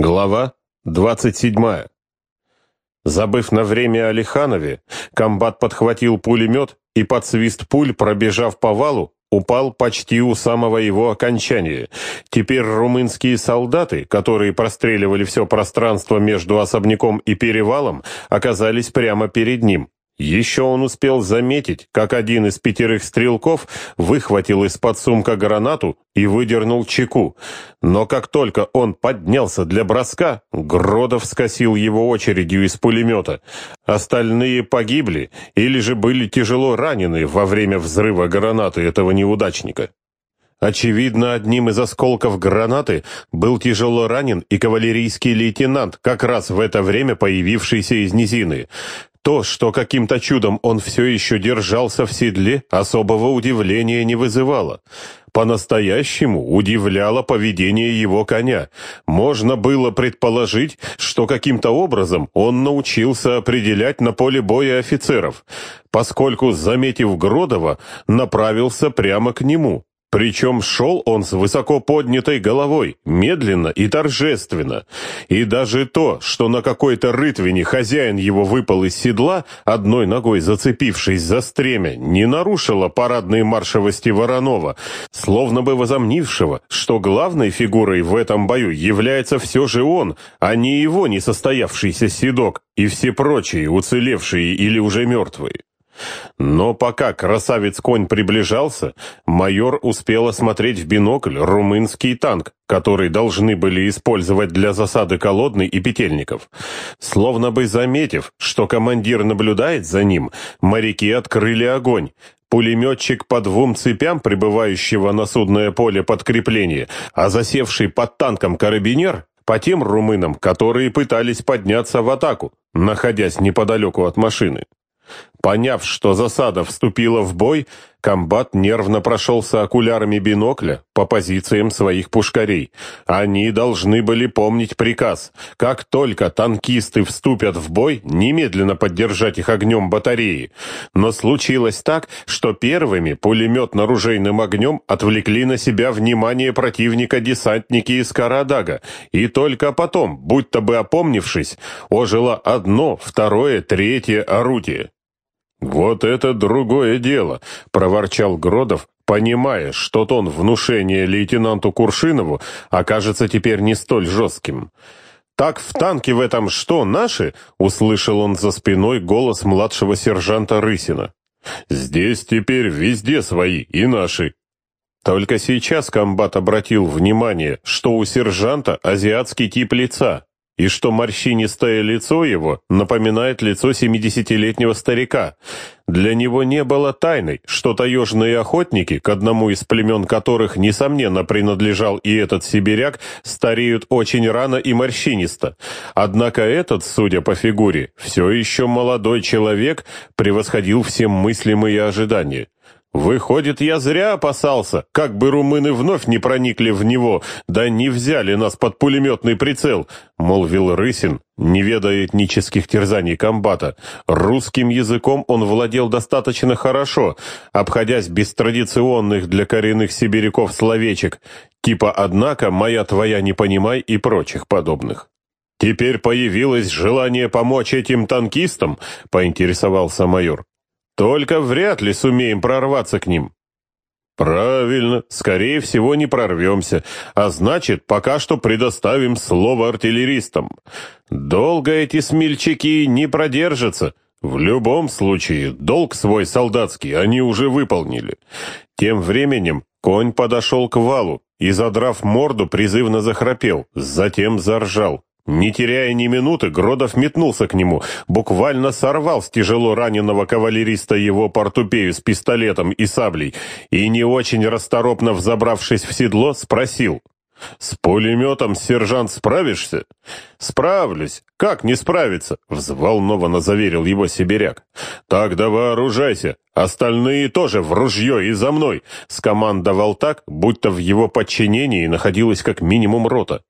Глава 27. Забыв на время о Лиханове, комбат подхватил пулемет и под свист пуль, пробежав по валу, упал почти у самого его окончания. Теперь румынские солдаты, которые простреливали все пространство между особняком и перевалом, оказались прямо перед ним. Еще он успел заметить, как один из пятерых стрелков выхватил из-под сумка гранату и выдернул чеку. Но как только он поднялся для броска, Гродов скосил его очередью из пулемета. Остальные погибли или же были тяжело ранены во время взрыва гранаты этого неудачника. Очевидно, одним из осколков гранаты был тяжело ранен и кавалерийский лейтенант, как раз в это время появившийся из низины. То, что каким-то чудом он все еще держался в седле, особого удивления не вызывало. По-настоящему удивляло поведение его коня. Можно было предположить, что каким-то образом он научился определять на поле боя офицеров, поскольку, заметив Гродова, направился прямо к нему. Причем шел он с высоко поднятой головой, медленно и торжественно. И даже то, что на какой-то рытвине хозяин его выпал из седла, одной ногой зацепившись за стремя, не нарушило парадной маршевости Воронова, словно бы возомнившего, что главной фигурой в этом бою является все же он, а не его несостоявшийся седок и все прочие, уцелевшие или уже мертвые. Но пока красавец-конь приближался, майор успел осмотреть в бинокль румынский танк, который должны были использовать для засады колодны и петельников. Словно бы заметив, что командир наблюдает за ним, моряки открыли огонь. Пулеметчик по двум цепям, прибывающего на судное поле подкрепления, а засевший под танком карабинер по тем румынам, которые пытались подняться в атаку, находясь неподалеку от машины. Поняв, что засада вступила в бой, комбат нервно прошелся окулярами бинокля по позициям своих пушкарей. Они должны были помнить приказ. Как только танкисты вступят в бой, немедленно поддержать их огнем батареи. Но случилось так, что первыми пулемет-наружейным огнем отвлекли на себя внимание противника десантники из Карадага. И только потом, будто бы опомнившись, ожило одно, второе, третье орудие. «Вот это другое дело», — проворчал Гродов, понимая, что тон внушения лейтенанту Куршинову окажется теперь не столь жестким. «Так в танке в этом что, наши?» — услышал он за спиной голос младшего сержанта Рысина. «Здесь теперь везде свои и наши». Только сейчас комбат обратил внимание, что у сержанта азиатский тип лица и что морщинистое лицо его напоминает лицо семидесятилетнего старика. Для него не было тайной, что таежные охотники, к одному из племен которых, несомненно, принадлежал и этот сибиряк, стареют очень рано и морщинисто. Однако этот, судя по фигуре, все еще молодой человек превосходил все мыслимые ожидания. Выходит, я зря опасался, как бы румыны вновь не проникли в него, да не взяли нас под пулеметный прицел, молвил Рысин, не ведая этнических терзаний комбата. Русским языком он владел достаточно хорошо, обходясь без традиционных для коренных сибиряков словечек, типа «однако», «моя твоя не понимай» и прочих подобных. «Теперь появилось желание помочь этим танкистам?» — поинтересовался майор. Только вряд ли сумеем прорваться к ним. Правильно, скорее всего не прорвемся, а значит, пока что предоставим слово артиллеристам. Долго эти смельчаки не продержатся. В любом случае, долг свой солдатский они уже выполнили. Тем временем конь подошел к валу и, задрав морду, призывно захрапел, затем заржал. Не теряя ни минуты, Гродов метнулся к нему, буквально сорвал с тяжело раненого кавалериста его портупею с пистолетом и саблей и, не очень расторопно взобравшись в седло, спросил — «С пулеметом, сержант, справишься?» «Справлюсь. Как не справиться?» — взволнованно заверил его сибиряк. «Тогда вооружайся. Остальные тоже в ружье и за мной!» — скомандовал так, будто в его подчинении находилась как минимум рота.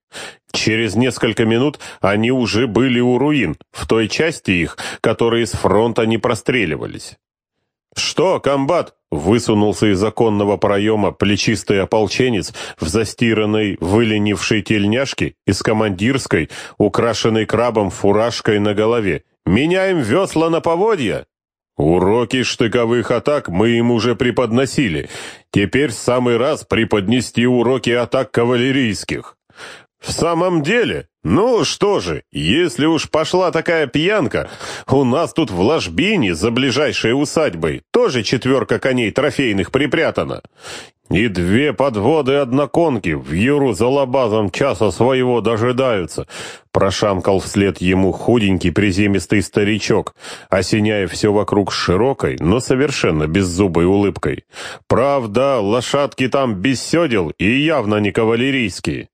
Через несколько минут они уже были у руин, в той части их, которые с фронта не простреливались. «Что, комбат, высунулся из оконного проема плечистый ополченец в застиранной, выленившей тельняшке и с командирской, украшенной крабом фуражкой на голове. «Меняем весла на поводья!» Уроки штыковых атак мы им уже преподносили. Теперь самый раз преподнести уроки атак кавалерийских. В самом деле, ну что же, если уж пошла такая пьянка, у нас тут в Ложбине, за ближайшей усадьбой, тоже четверка коней трофейных припрятана. И две подводы-одноконки в юру за лабазом часа своего дожидаются. Прошамкал вслед ему худенький приземистый старичок, осеняя все вокруг широкой, но совершенно беззубой улыбкой. Правда, лошадки там без седел и явно не кавалерийские.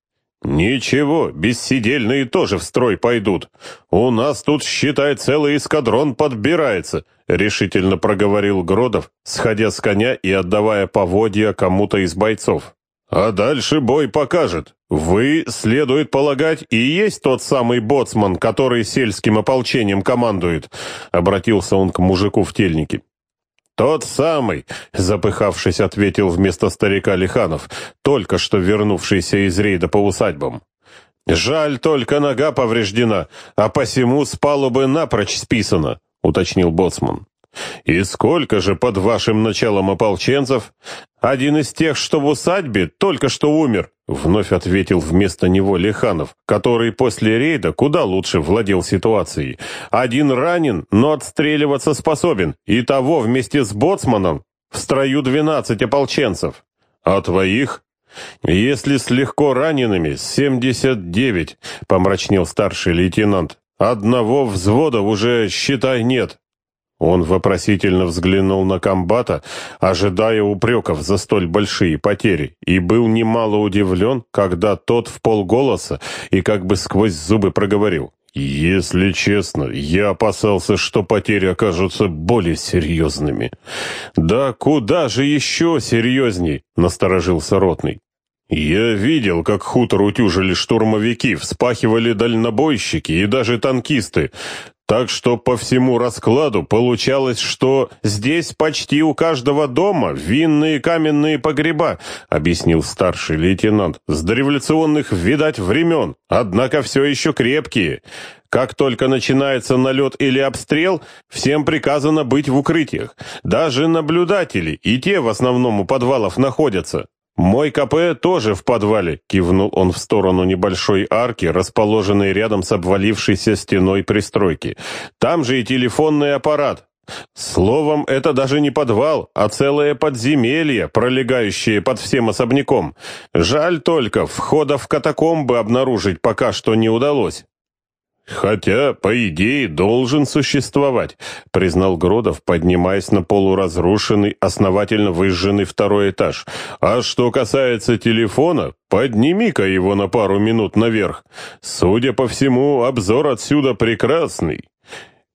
«Ничего, бессидельные тоже в строй пойдут. У нас тут, считай, целый эскадрон подбирается», — решительно проговорил Гродов, сходя с коня и отдавая поводья кому-то из бойцов. «А дальше бой покажет. Вы, следует полагать, и есть тот самый боцман, который сельским ополчением командует», — обратился он к мужику в тельнике. «Тот самый», — запыхавшись, ответил вместо старика Лиханов, только что вернувшийся из рейда по усадьбам. «Жаль, только нога повреждена, а посему с палубы напрочь списано», — уточнил боцман. «И сколько же под вашим началом ополченцев? Один из тех, что в усадьбе, только что умер», — вновь ответил вместо него Лиханов, который после рейда куда лучше владел ситуацией. «Один ранен, но отстреливаться способен, и того вместе с боцманом в строю двенадцать ополченцев. А твоих?» «Если с легко ранеными, семьдесят девять», — помрачнел старший лейтенант. «Одного взвода уже, считай, нет». Он вопросительно взглянул на комбата, ожидая упреков за столь большие потери, и был немало удивлен, когда тот в полголоса и как бы сквозь зубы проговорил. «Если честно, я опасался, что потери окажутся более серьезными». «Да куда же еще серьезней?» — насторожился Ротный. «Я видел, как хутор утюжили штурмовики, вспахивали дальнобойщики и даже танкисты. Так что по всему раскладу получалось, что здесь почти у каждого дома винные каменные погреба, объяснил старший лейтенант. С дореволюционных, видать, времен, однако все еще крепкие. Как только начинается налет или обстрел, всем приказано быть в укрытиях. Даже наблюдатели, и те в основном у подвалов находятся. «Мой КП тоже в подвале», — кивнул он в сторону небольшой арки, расположенной рядом с обвалившейся стеной пристройки. «Там же и телефонный аппарат. Словом, это даже не подвал, а целое подземелье, пролегающее под всем особняком. Жаль только, входа в катакомбы обнаружить пока что не удалось». «Хотя, по идее, должен существовать», — признал Гродов, поднимаясь на полуразрушенный, основательно выжженный второй этаж. «А что касается телефона, подними-ка его на пару минут наверх. Судя по всему, обзор отсюда прекрасный».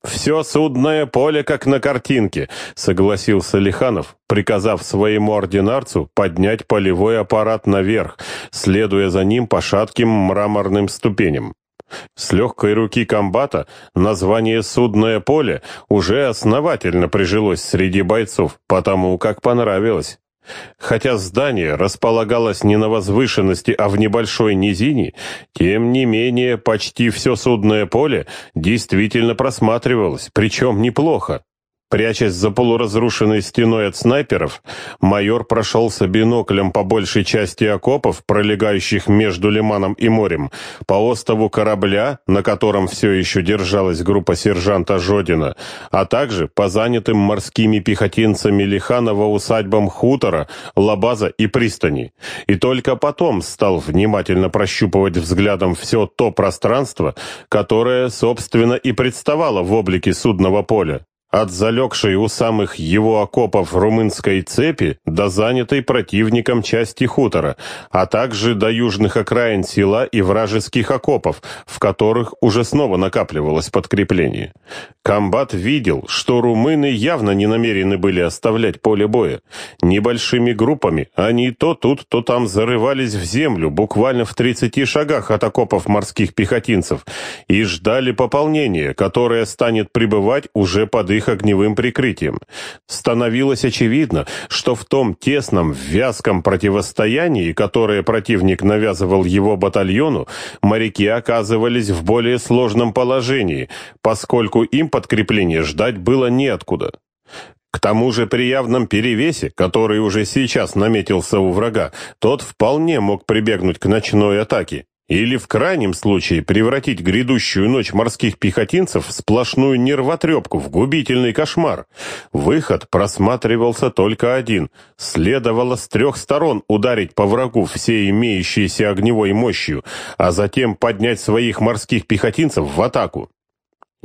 «Все судное поле, как на картинке», — согласился Лиханов, приказав своему ординарцу поднять полевой аппарат наверх, следуя за ним по шатким мраморным ступеням. С легкой руки комбата название «Судное поле» уже основательно прижилось среди бойцов, потому как понравилось. Хотя здание располагалось не на возвышенности, а в небольшой низине, тем не менее почти все судное поле действительно просматривалось, причем неплохо. Прячась за полуразрушенной стеной от снайперов, майор прошелся биноклем по большей части окопов, пролегающих между лиманом и морем, по остову корабля, на котором все еще держалась группа сержанта Жодина, а также по занятым морскими пехотинцами Лиханова усадьбам хутора, лабаза и пристани. И только потом стал внимательно прощупывать взглядом все то пространство, которое, собственно, и представало в облике судного поля. От залегшей у самых его окопов румынской цепи до занятой противником части хутора, а также до южных окраин села и вражеских окопов, в которых уже снова накапливалось подкрепление. Комбат видел, что румыны явно не намерены были оставлять поле боя. Небольшими группами они то тут, то там зарывались в землю, буквально в 30 шагах от окопов морских пехотинцев, и ждали пополнения, которое станет прибывать уже под их их огневым прикрытием. Становилось очевидно, что в том тесном, вязком противостоянии, которое противник навязывал его батальону, моряки оказывались в более сложном положении, поскольку им подкрепление ждать было неоткуда. К тому же при явном перевесе, который уже сейчас наметился у врага, тот вполне мог прибегнуть к ночной атаке или в крайнем случае превратить грядущую ночь морских пехотинцев в сплошную нервотрепку, в губительный кошмар. Выход просматривался только один. Следовало с трех сторон ударить по врагу всей имеющейся огневой мощью, а затем поднять своих морских пехотинцев в атаку.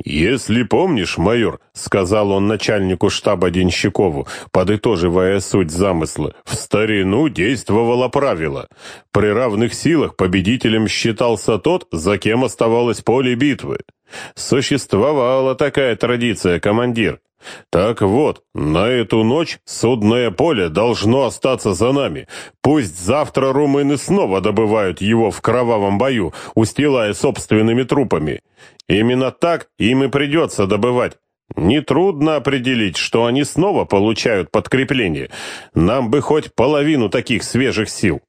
«Если помнишь, майор», — сказал он начальнику штаба Денщикову, подытоживая суть замысла, — «в старину действовало правило. При равных силах победителем считался тот, за кем оставалось поле битвы. Существовала такая традиция, командир. Так вот, на эту ночь судное поле должно остаться за нами. Пусть завтра румыны снова добывают его в кровавом бою, устилая собственными трупами. Именно так им и придется добывать. Нетрудно определить, что они снова получают подкрепление. Нам бы хоть половину таких свежих сил.